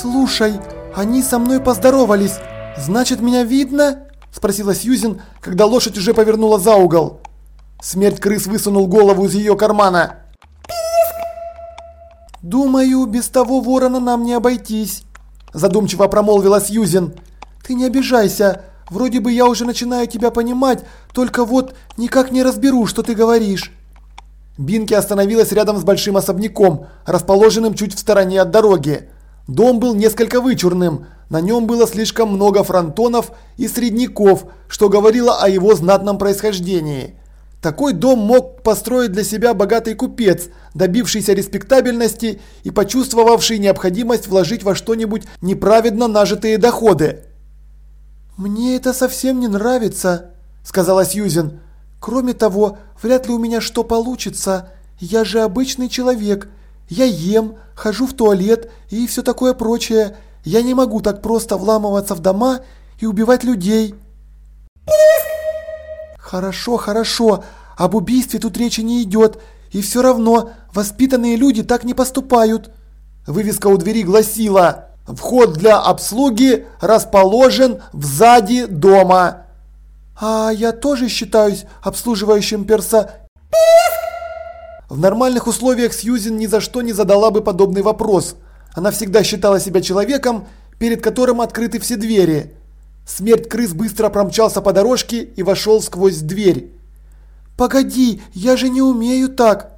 «Слушай, они со мной поздоровались. Значит, меня видно?» – спросила Сьюзен, когда лошадь уже повернула за угол. Смерть крыс высунул голову из ее кармана. «Думаю, без того ворона нам не обойтись», – задумчиво промолвила Сьюзен. «Ты не обижайся. Вроде бы я уже начинаю тебя понимать, только вот никак не разберу, что ты говоришь». Бинки остановилась рядом с большим особняком, расположенным чуть в стороне от дороги. Дом был несколько вычурным, на нем было слишком много фронтонов и средняков, что говорило о его знатном происхождении. Такой дом мог построить для себя богатый купец, добившийся респектабельности и почувствовавший необходимость вложить во что-нибудь неправедно нажитые доходы. «Мне это совсем не нравится», – сказала Сьюзен. «Кроме того, вряд ли у меня что получится. Я же обычный человек, я ем, хожу в туалет и все такое прочее. Я не могу так просто вламываться в дома и убивать людей. Хорошо, хорошо. Об убийстве тут речи не идет. И все равно воспитанные люди так не поступают. Вывеска у двери гласила «Вход для обслуги расположен сзади дома». А я тоже считаюсь обслуживающим перса... В нормальных условиях Сьюзен ни за что не задала бы подобный вопрос. Она всегда считала себя человеком, перед которым открыты все двери. Смерть крыс быстро промчался по дорожке и вошел сквозь дверь. «Погоди, я же не умею так!»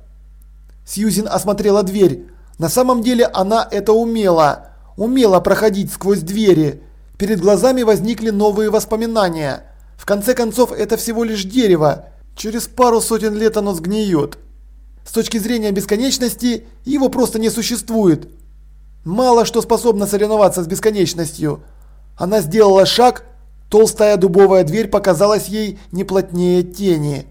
Сьюзен осмотрела дверь. На самом деле она это умела. Умела проходить сквозь двери. Перед глазами возникли новые воспоминания. В конце концов, это всего лишь дерево. Через пару сотен лет оно сгниет. С точки зрения бесконечности, его просто не существует. Мало что способно соревноваться с бесконечностью. Она сделала шаг, толстая дубовая дверь показалась ей не плотнее тени.